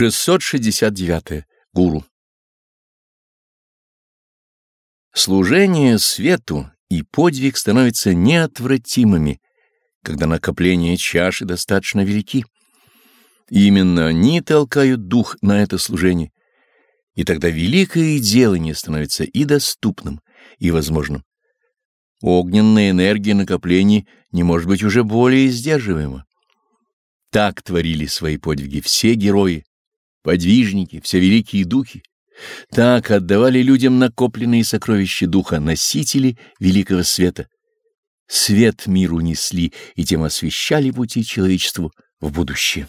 669. Гуру. Служение свету и подвиг становятся неотвратимыми, когда накопления чаши достаточно велики. Именно они толкают дух на это служение, и тогда великое делание становится и доступным, и возможным. Огненная энергия накоплений не может быть уже более сдерживаема. Так творили свои подвиги все герои, подвижники, все великие духи. Так отдавали людям накопленные сокровища духа носители великого света. Свет миру несли и тем освещали пути человечеству в будущее.